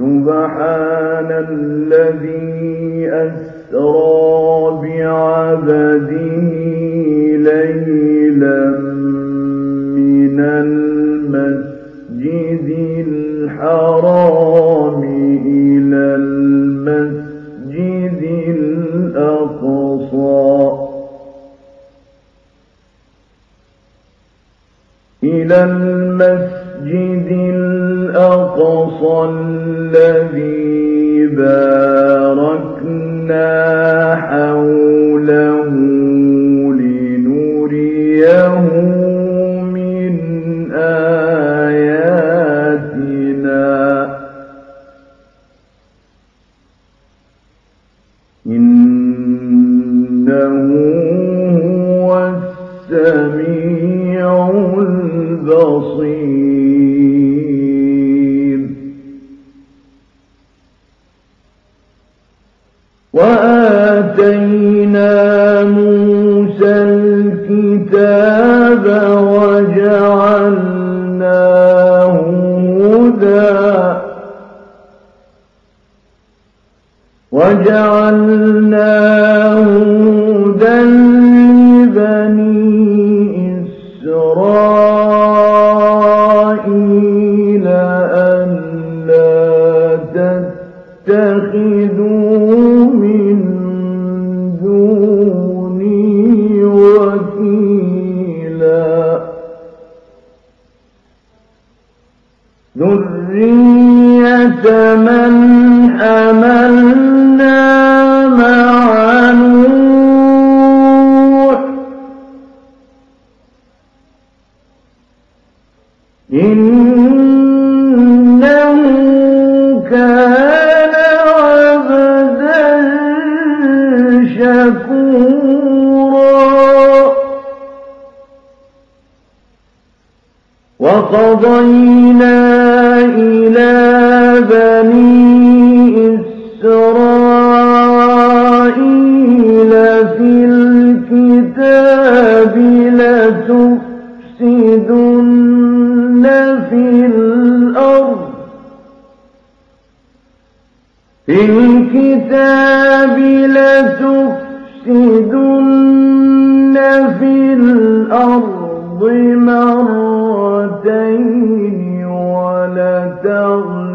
سبحان الذي أسرى بعبده ليلا من المسجد الحرام إلى المسجد الأقصى. إلى المسجد الذين لتفسدن في الأرض. مرتين ولتغلبن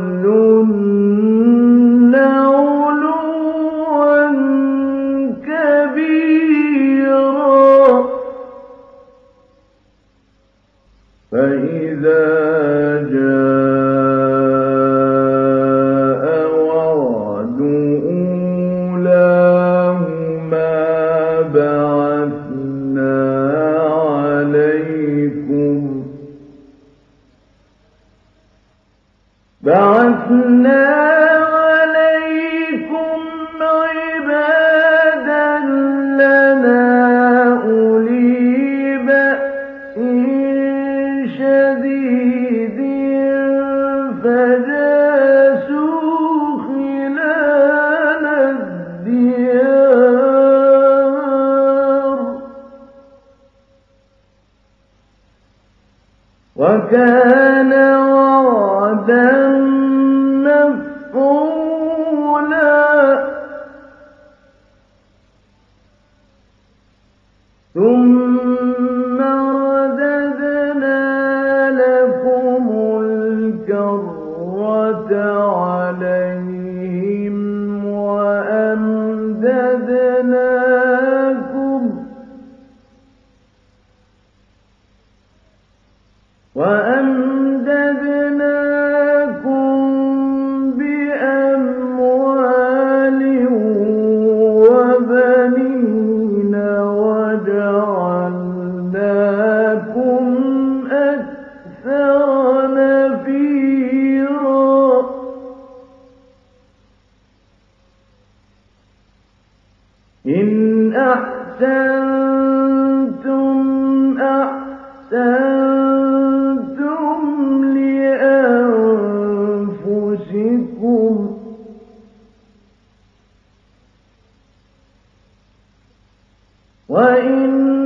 وإن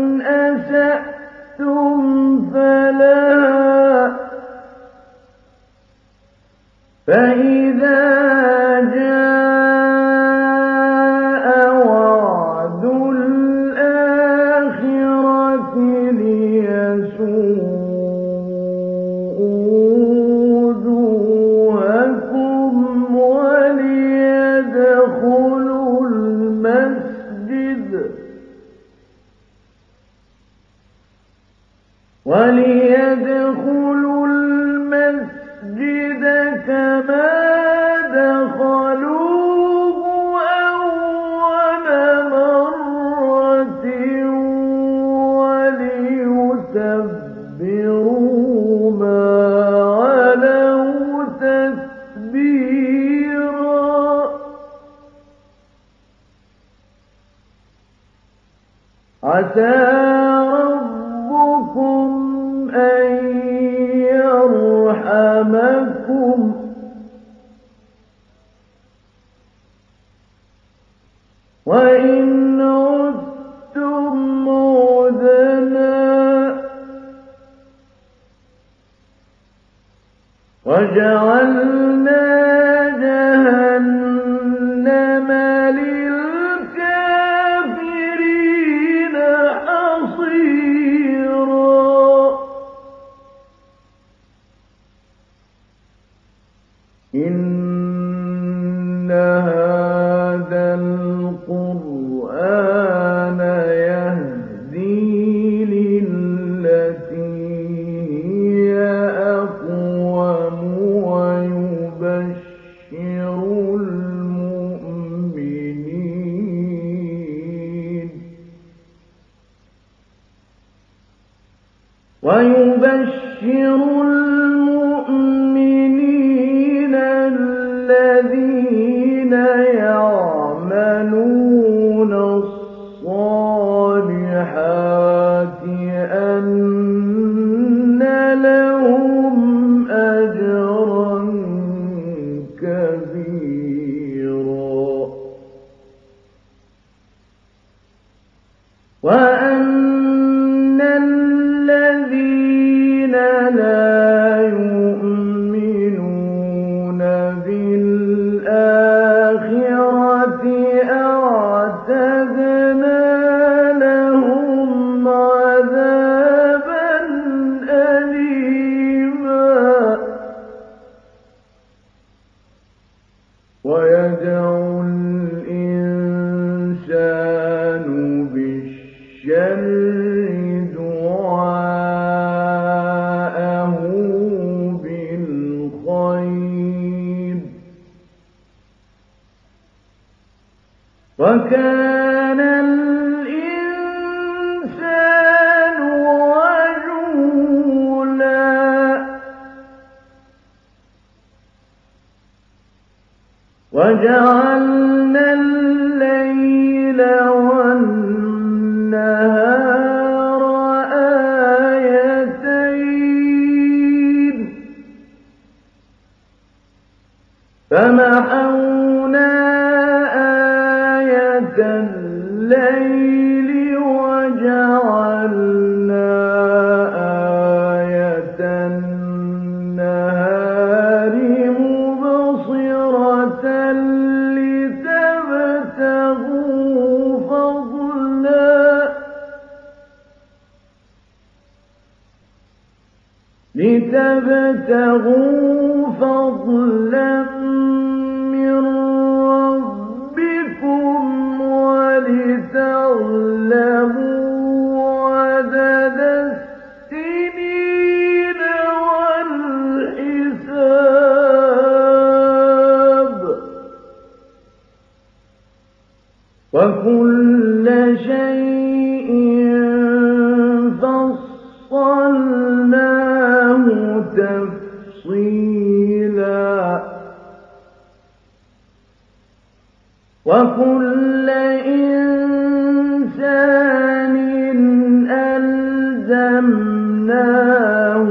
ألزمناه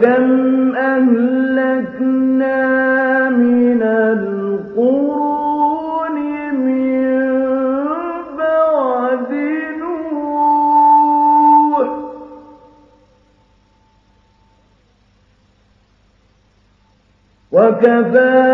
وكم أهلكنا من القرون وكفى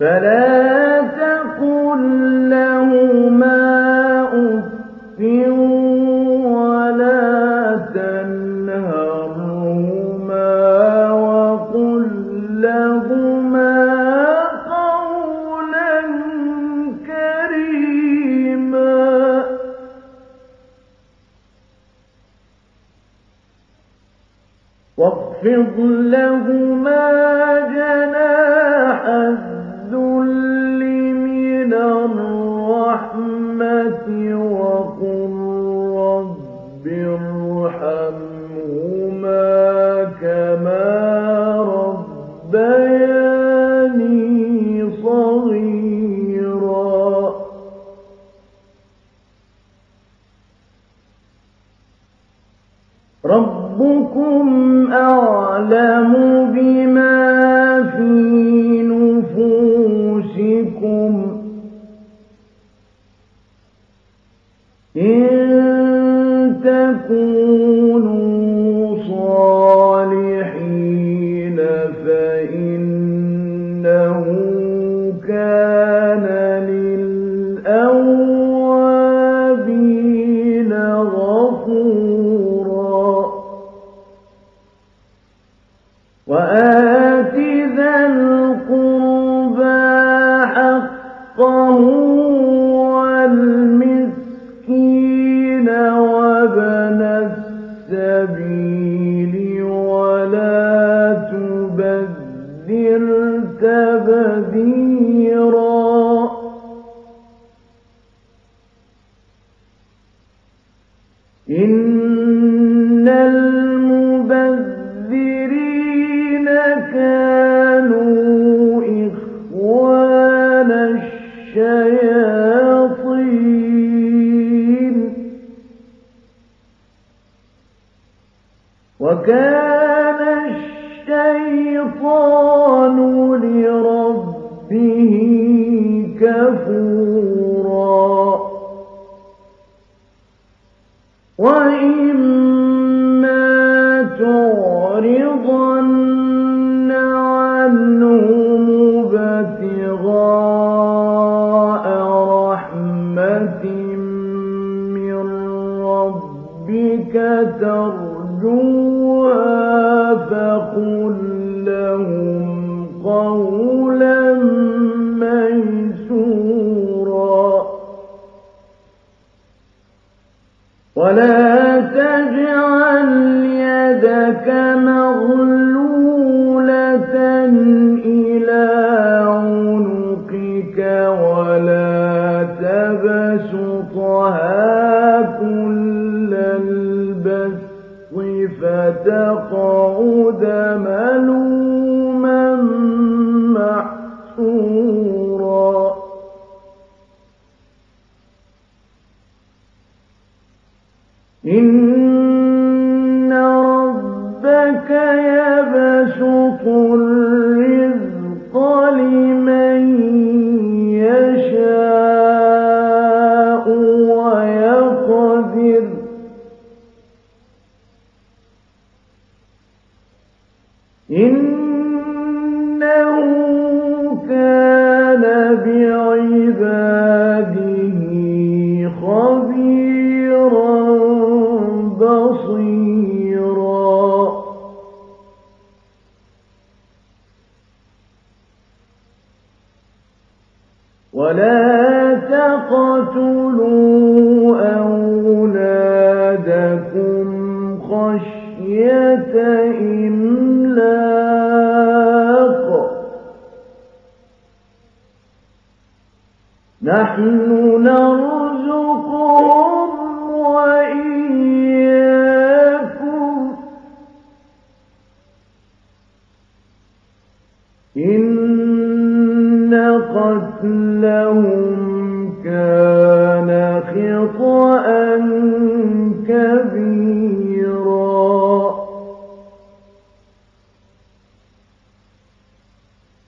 فلا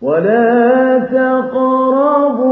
ولا تقربوا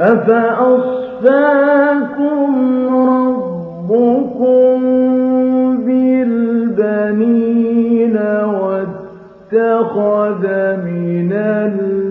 أفأصفاكم ربكم بالبنين واتخذ من الملائكة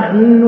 نحن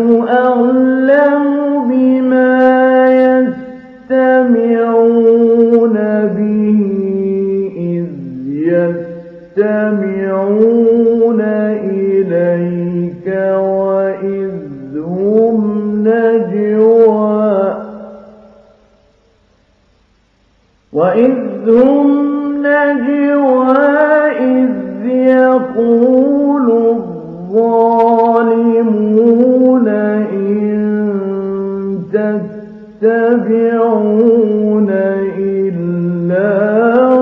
يتبعون إلا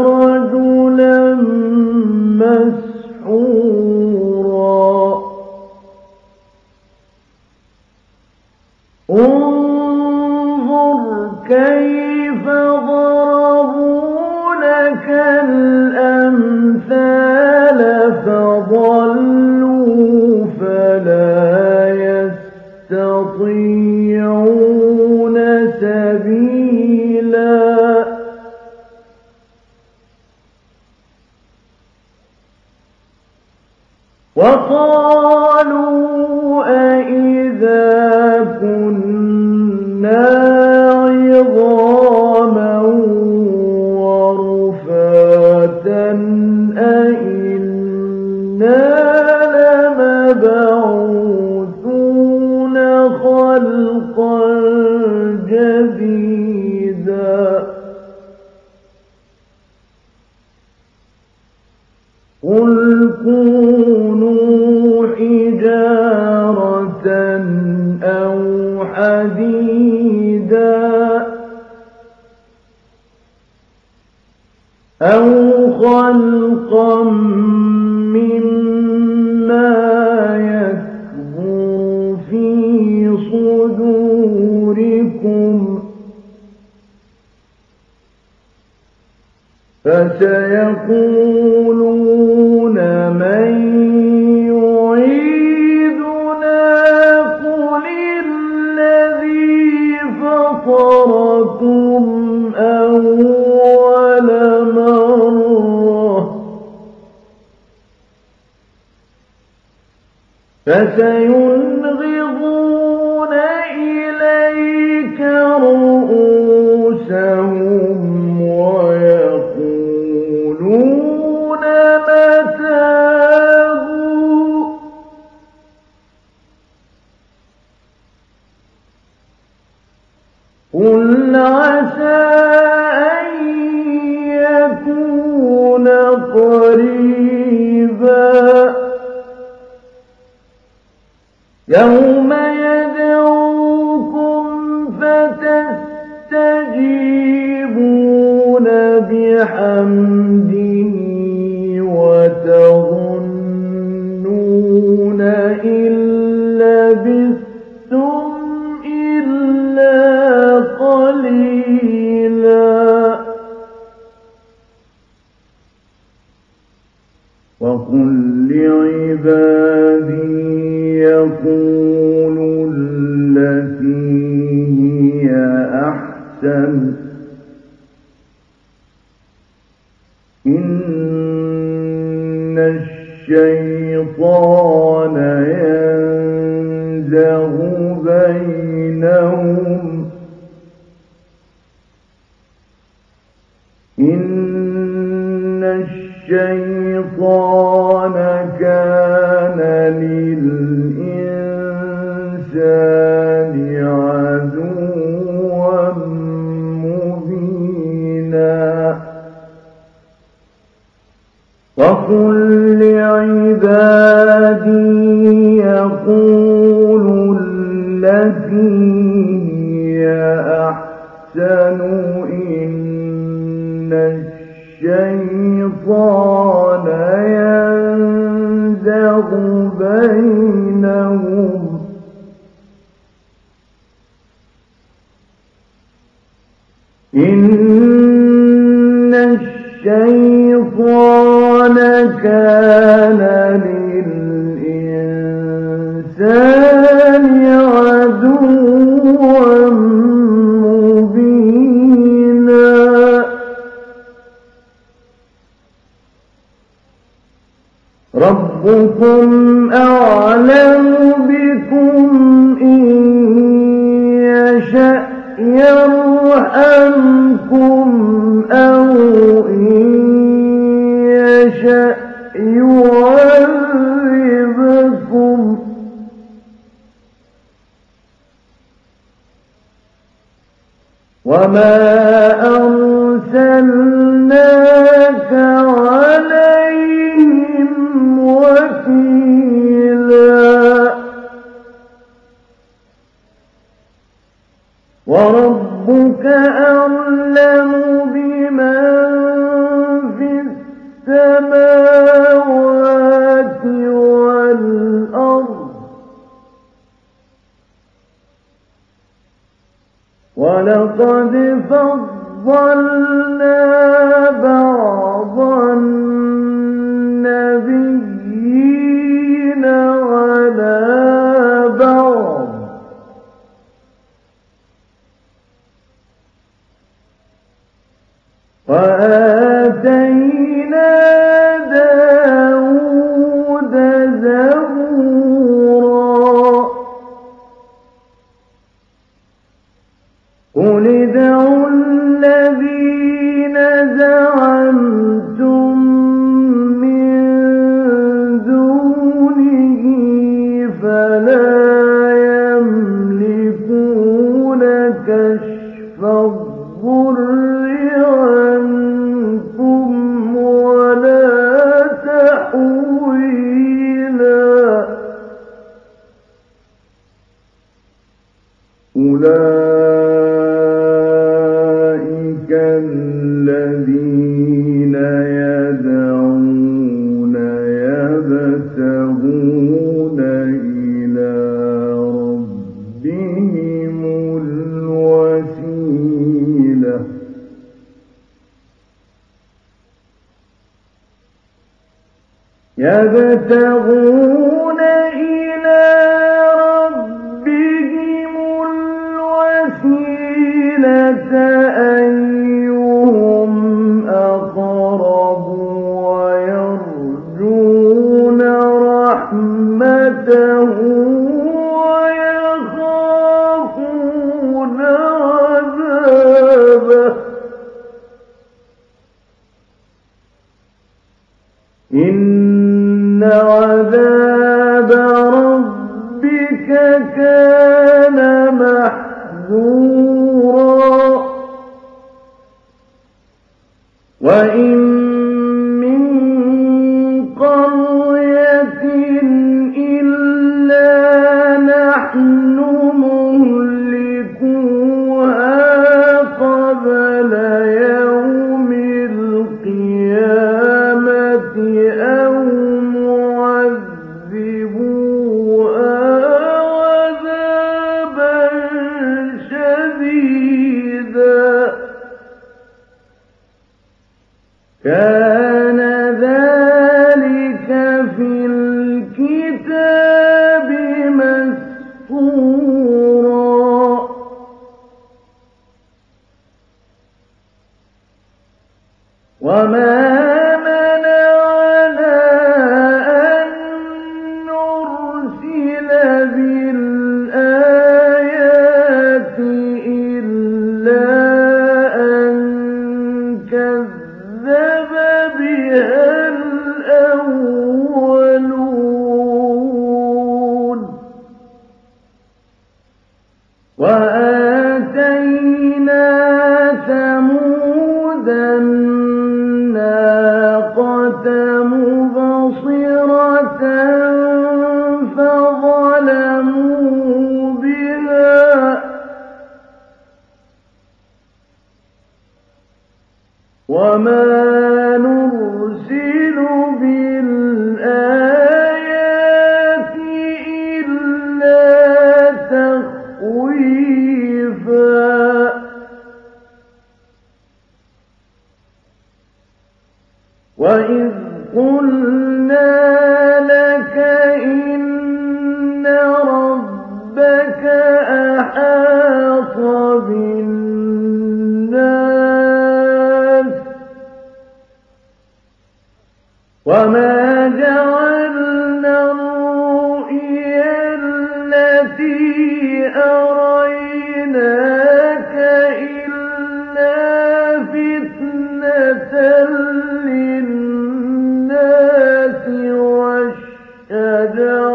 فسينفق يوم يدعوكم فتستجيبون بحمده وتظنون إن إلا قليلا. وإن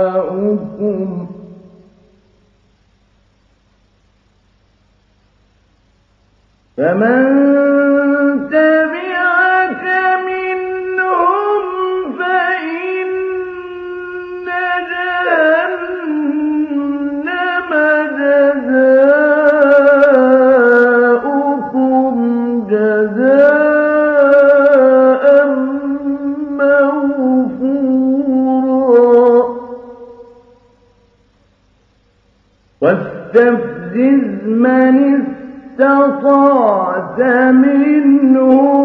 جزاؤكم فمن منهم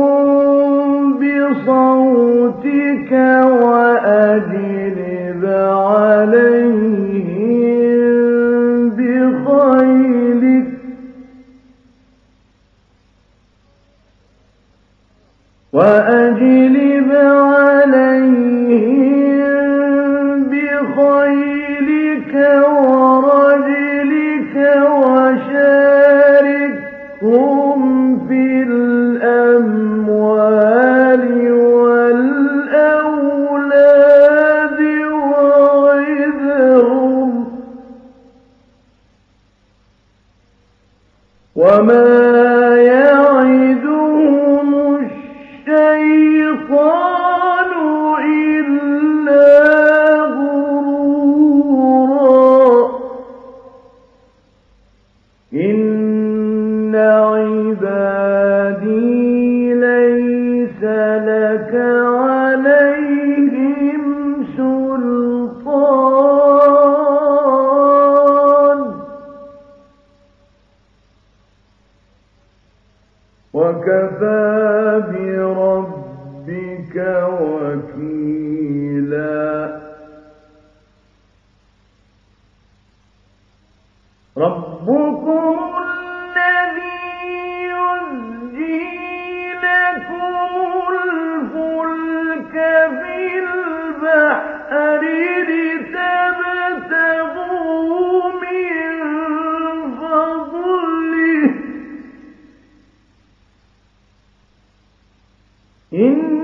إن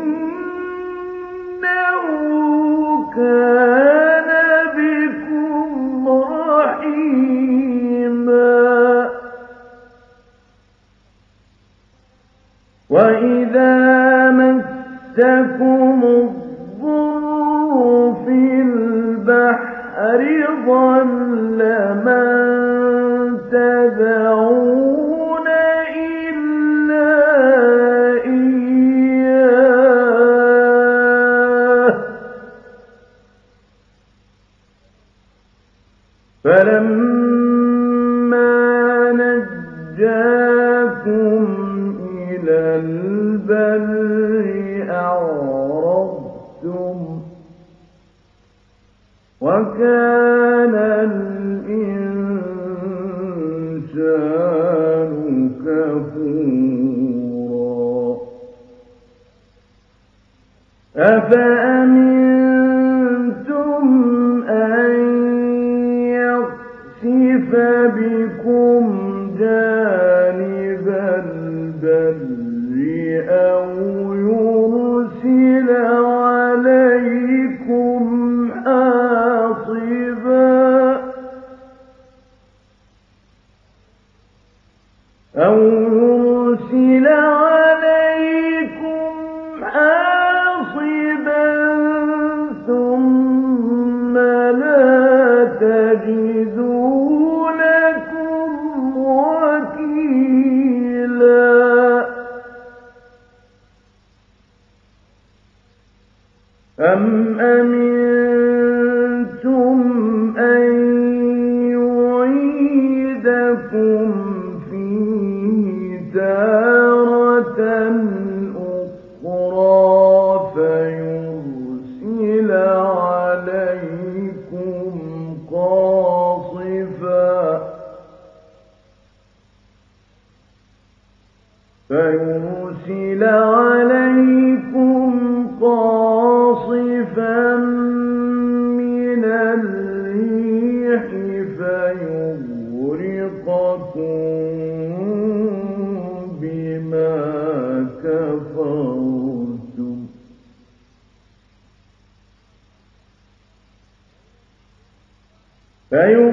فيغرقكم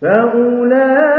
فأولئك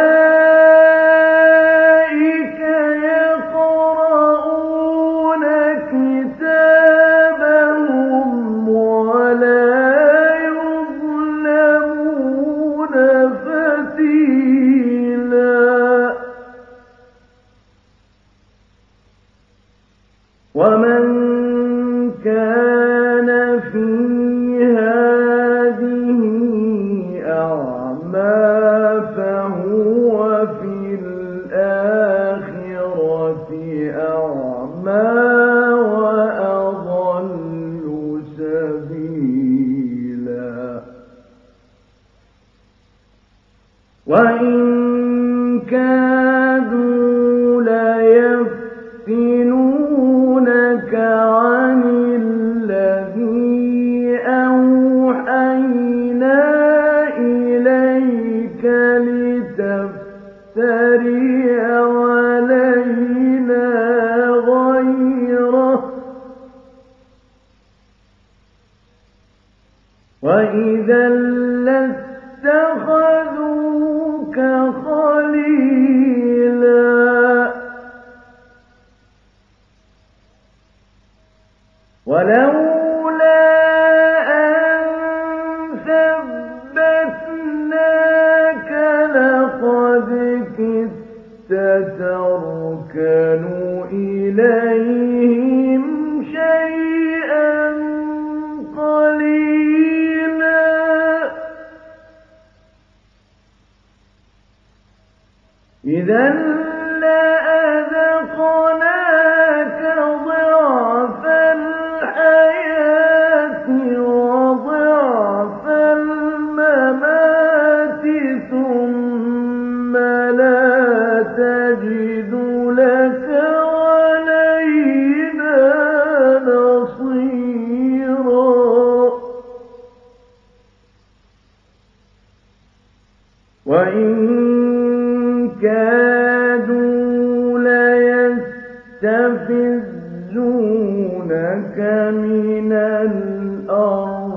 الْأَرْضِ.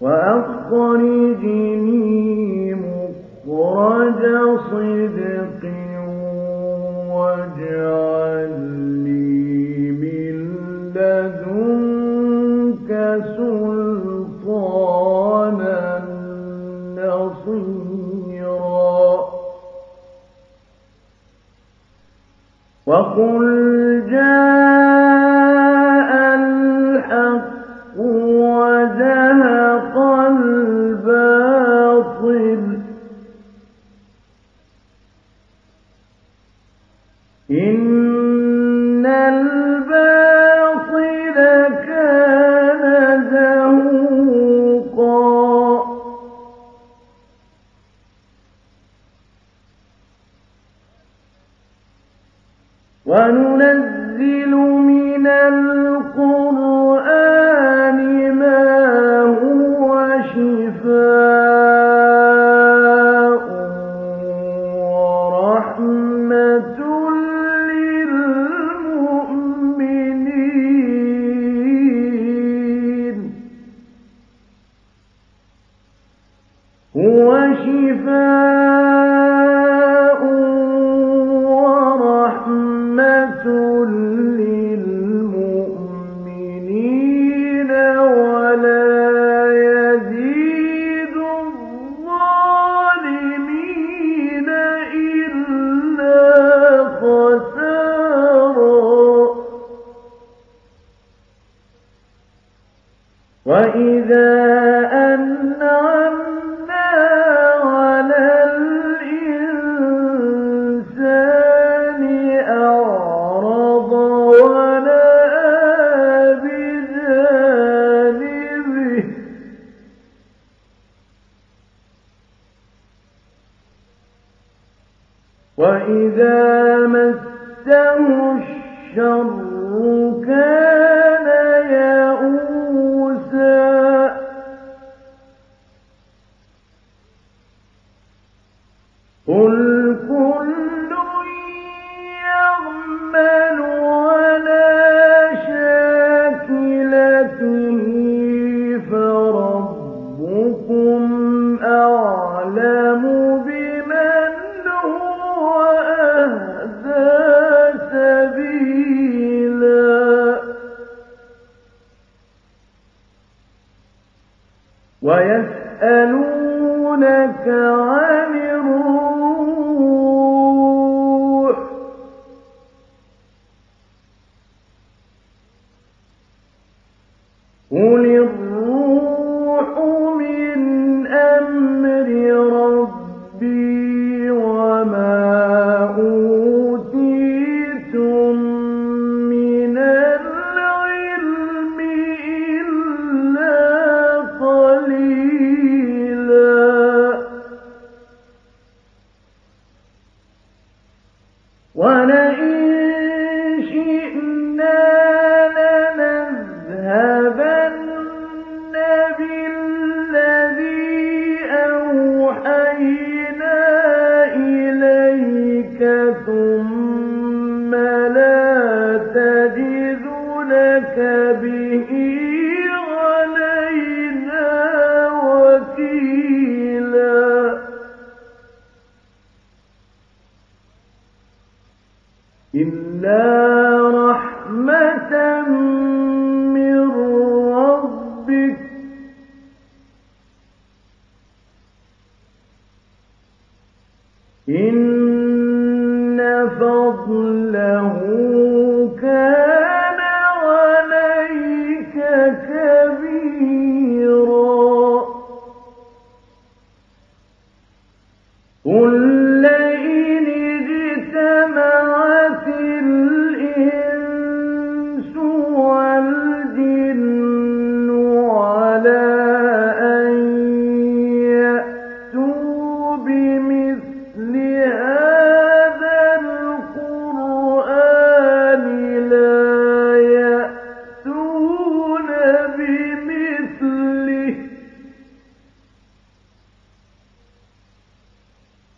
وأخرجني مخرج صدق من لدنك سلطانا نصيرا. وقل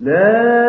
لا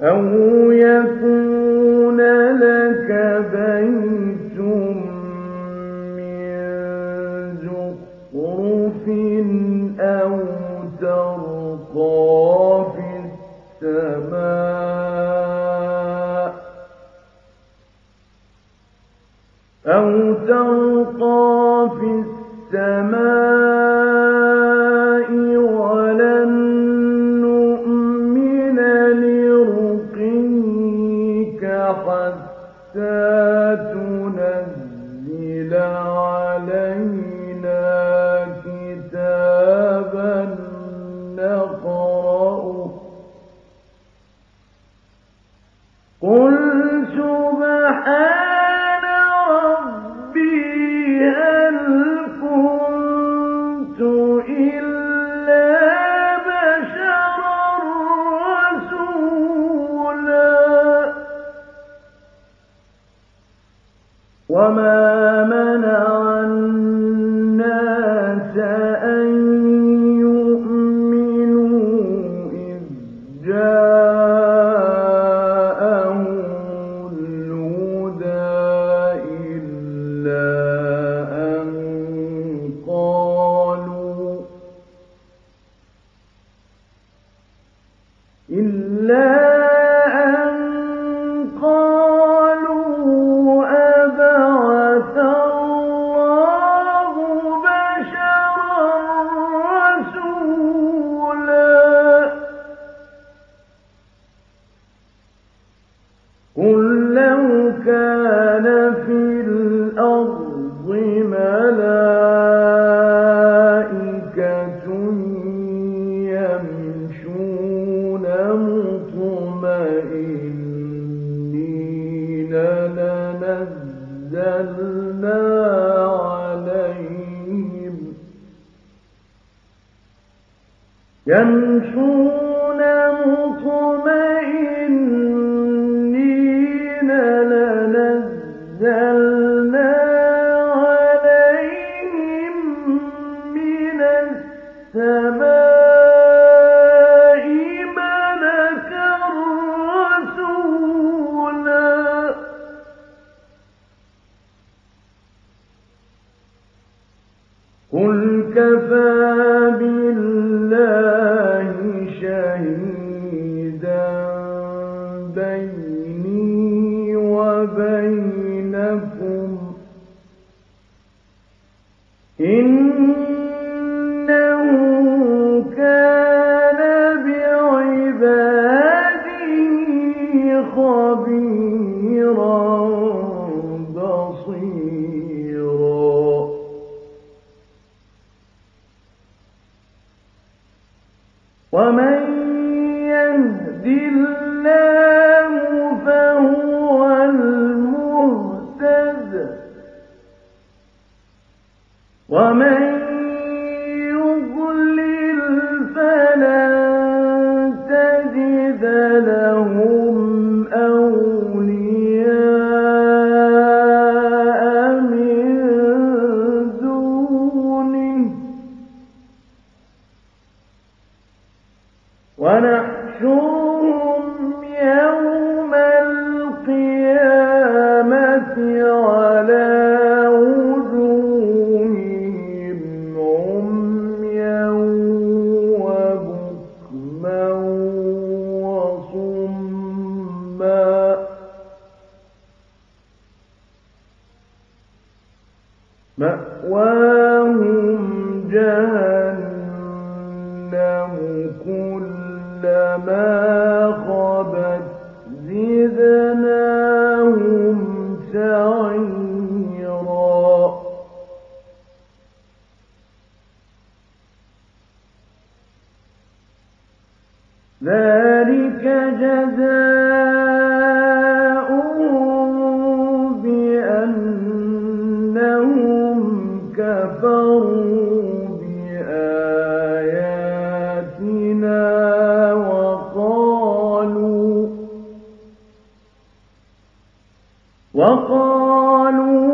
أو يكون وقالوا